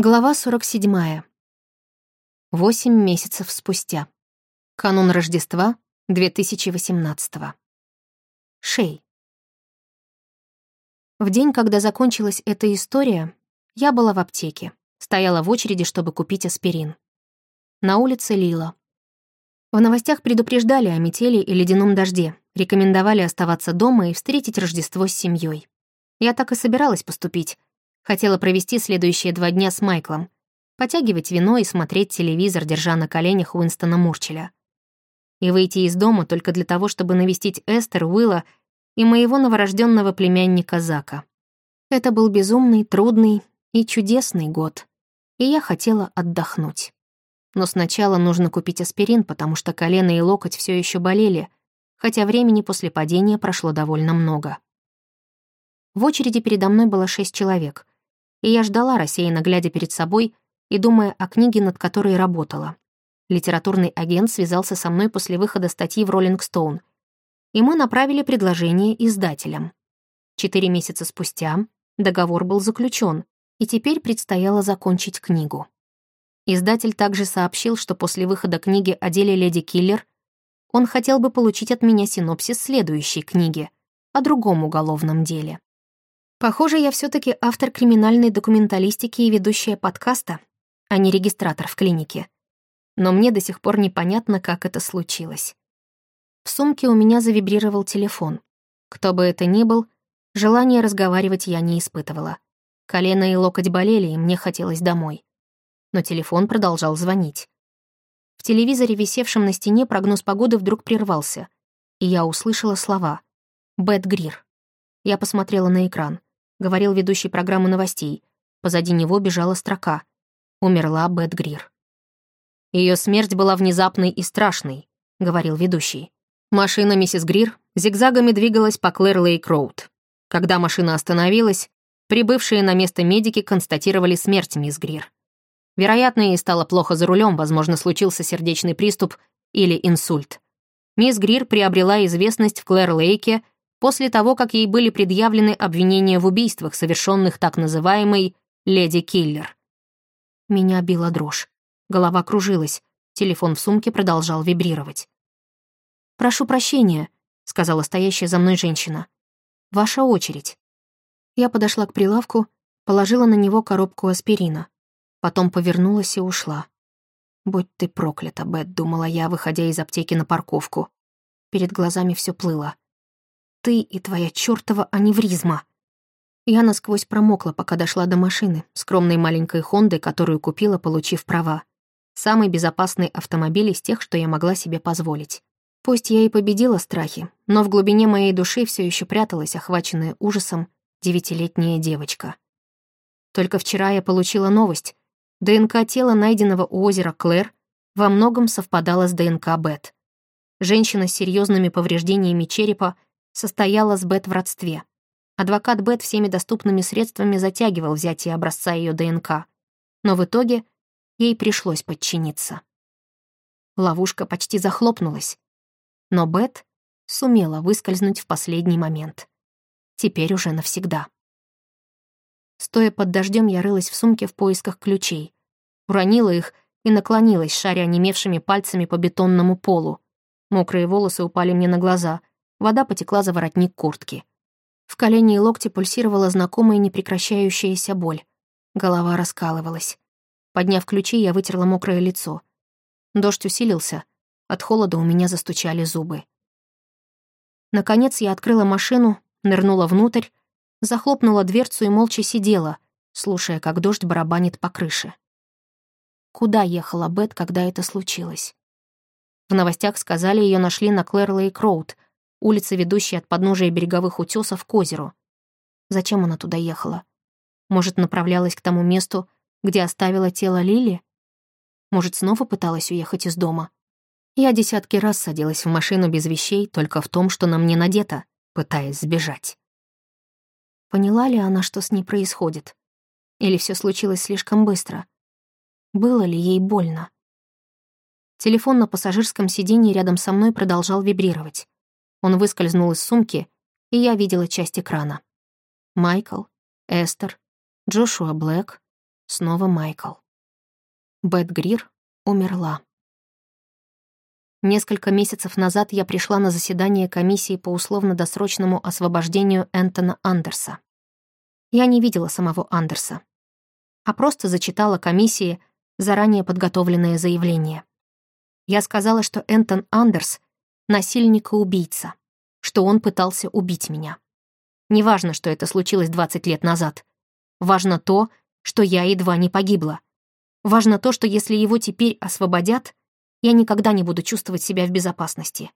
Глава 47. Восемь месяцев спустя. Канун Рождества 2018. Шей. В день, когда закончилась эта история, я была в аптеке, стояла в очереди, чтобы купить аспирин. На улице лила. В новостях предупреждали о метели и ледяном дожде, рекомендовали оставаться дома и встретить Рождество с семьей. Я так и собиралась поступить, Хотела провести следующие два дня с Майклом, потягивать вино и смотреть телевизор, держа на коленях Уинстона Мурчеля. И выйти из дома только для того, чтобы навестить Эстер, Уилла и моего новорожденного племянника Зака. Это был безумный, трудный и чудесный год, и я хотела отдохнуть. Но сначала нужно купить аспирин, потому что колено и локоть все еще болели, хотя времени после падения прошло довольно много. В очереди передо мной было шесть человек — и я ждала, рассеянно глядя перед собой и думая о книге, над которой работала. Литературный агент связался со мной после выхода статьи в «Роллинг Стоун», и мы направили предложение издателям. Четыре месяца спустя договор был заключен, и теперь предстояло закончить книгу. Издатель также сообщил, что после выхода книги о деле «Леди Киллер» он хотел бы получить от меня синопсис следующей книги о другом уголовном деле. Похоже, я все таки автор криминальной документалистики и ведущая подкаста, а не регистратор в клинике. Но мне до сих пор непонятно, как это случилось. В сумке у меня завибрировал телефон. Кто бы это ни был, желания разговаривать я не испытывала. Колено и локоть болели, и мне хотелось домой. Но телефон продолжал звонить. В телевизоре, висевшем на стене, прогноз погоды вдруг прервался, и я услышала слова «Бэт Грир». Я посмотрела на экран говорил ведущий программы новостей. Позади него бежала строка. Умерла Бет Грир. Ее смерть была внезапной и страшной, говорил ведущий. Машина миссис Грир зигзагами двигалась по Клэр Лейк Роуд. Когда машина остановилась, прибывшие на место медики констатировали смерть мисс Грир. Вероятно, ей стало плохо за рулем, возможно, случился сердечный приступ или инсульт. Мисс Грир приобрела известность в Клэр-Лейке после того, как ей были предъявлены обвинения в убийствах, совершенных так называемой «Леди Киллер». Меня била дрожь. Голова кружилась. Телефон в сумке продолжал вибрировать. «Прошу прощения», — сказала стоящая за мной женщина. «Ваша очередь». Я подошла к прилавку, положила на него коробку аспирина. Потом повернулась и ушла. «Будь ты проклята, Бет», — думала я, выходя из аптеки на парковку. Перед глазами все плыло. Ты и твоя чёртова аневризма. Я насквозь промокла, пока дошла до машины, скромной маленькой Хонды, которую купила, получив права. Самый безопасный автомобиль из тех, что я могла себе позволить. Пусть я и победила страхи, но в глубине моей души все еще пряталась, охваченная ужасом, девятилетняя девочка. Только вчера я получила новость. ДНК тела, найденного у озера Клэр, во многом совпадала с ДНК Бет. Женщина с серьезными повреждениями черепа — состояла с Бет в родстве. Адвокат Бет всеми доступными средствами затягивал взятие образца ее ДНК, но в итоге ей пришлось подчиниться. Ловушка почти захлопнулась, но Бет сумела выскользнуть в последний момент. Теперь уже навсегда. Стоя под дождем, я рылась в сумке в поисках ключей. Уронила их и наклонилась, шаря онемевшими пальцами по бетонному полу. Мокрые волосы упали мне на глаза, Вода потекла за воротник куртки. В колене и локте пульсировала знакомая непрекращающаяся боль. Голова раскалывалась. Подняв ключи, я вытерла мокрое лицо. Дождь усилился. От холода у меня застучали зубы. Наконец я открыла машину, нырнула внутрь, захлопнула дверцу и молча сидела, слушая, как дождь барабанит по крыше. Куда ехала Бет, когда это случилось? В новостях сказали, ее нашли на Клэр Улица, ведущая от подножия береговых утесов к озеру. Зачем она туда ехала? Может, направлялась к тому месту, где оставила тело Лили? Может, снова пыталась уехать из дома? Я десятки раз садилась в машину без вещей только в том, что на мне надето, пытаясь сбежать. Поняла ли она, что с ней происходит? Или все случилось слишком быстро? Было ли ей больно? Телефон на пассажирском сиденье рядом со мной продолжал вибрировать. Он выскользнул из сумки, и я видела часть экрана. Майкл, Эстер, Джошуа Блэк, Снова Майкл. Бет Грир умерла. Несколько месяцев назад я пришла на заседание комиссии по условно-досрочному освобождению Энтона Андерса. Я не видела самого Андерса, а просто зачитала комиссии заранее подготовленное заявление. Я сказала, что Энтон Андерс — насильник и убийца, что он пытался убить меня. Неважно, что это случилось 20 лет назад. Важно то, что я едва не погибла. Важно то, что если его теперь освободят, я никогда не буду чувствовать себя в безопасности.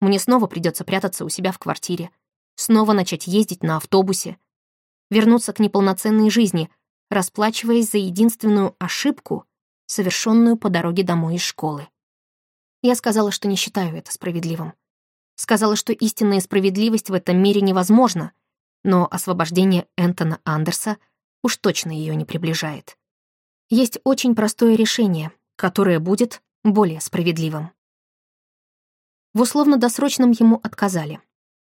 Мне снова придется прятаться у себя в квартире, снова начать ездить на автобусе, вернуться к неполноценной жизни, расплачиваясь за единственную ошибку, совершенную по дороге домой из школы. Я сказала, что не считаю это справедливым. Сказала, что истинная справедливость в этом мире невозможна, но освобождение Энтона Андерса уж точно ее не приближает. Есть очень простое решение, которое будет более справедливым. В условно-досрочном ему отказали.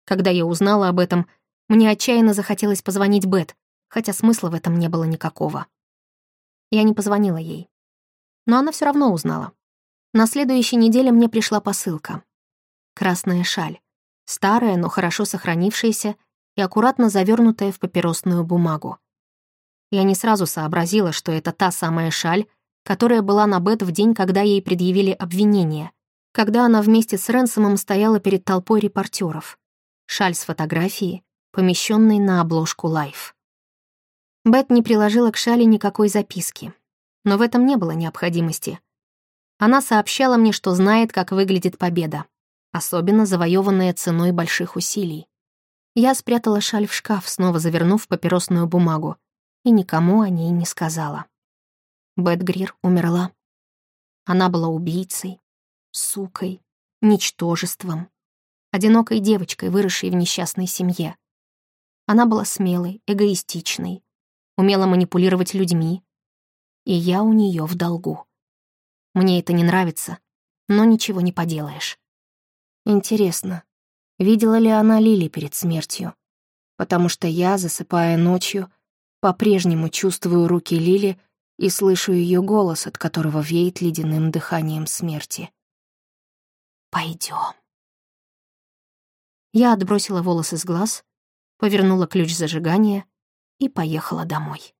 Когда я узнала об этом, мне отчаянно захотелось позвонить Бет, хотя смысла в этом не было никакого. Я не позвонила ей. Но она все равно узнала. На следующей неделе мне пришла посылка. Красная шаль. Старая, но хорошо сохранившаяся и аккуратно завернутая в папиросную бумагу. Я не сразу сообразила, что это та самая шаль, которая была на Бет в день, когда ей предъявили обвинение, когда она вместе с Ренсомом стояла перед толпой репортеров. Шаль с фотографией, помещенной на обложку Life. Бет не приложила к шали никакой записки, но в этом не было необходимости. Она сообщала мне, что знает, как выглядит победа, особенно завоеванная ценой больших усилий. Я спрятала шаль в шкаф, снова завернув папиросную бумагу, и никому о ней не сказала. Бет Грир умерла. Она была убийцей, сукой, ничтожеством, одинокой девочкой, выросшей в несчастной семье. Она была смелой, эгоистичной, умела манипулировать людьми, и я у нее в долгу. Мне это не нравится, но ничего не поделаешь. Интересно, видела ли она Лили перед смертью? Потому что я, засыпая ночью, по-прежнему чувствую руки Лили и слышу ее голос, от которого веет ледяным дыханием смерти. Пойдем. Я отбросила волосы с глаз, повернула ключ зажигания и поехала домой.